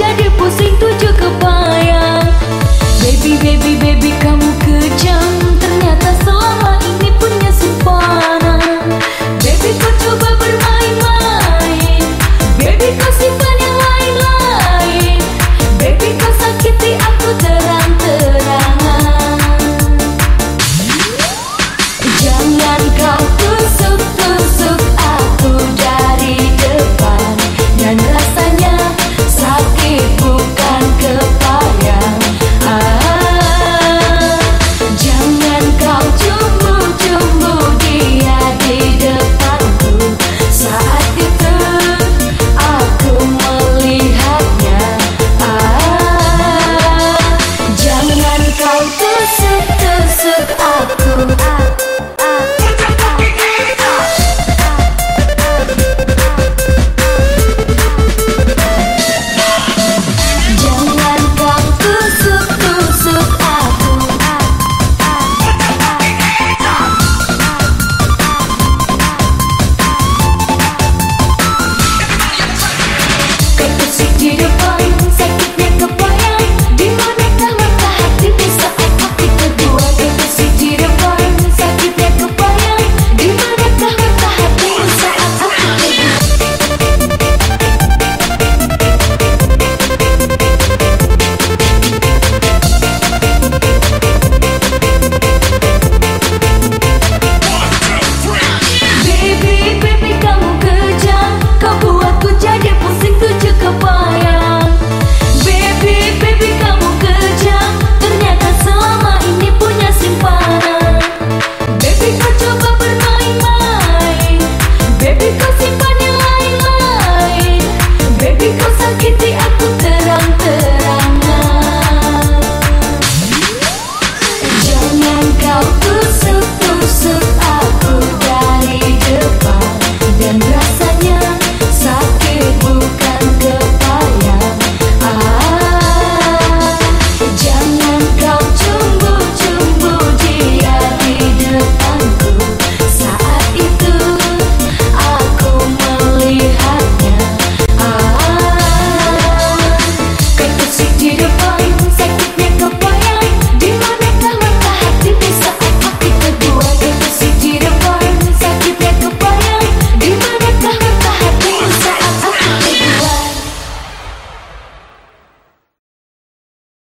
jadi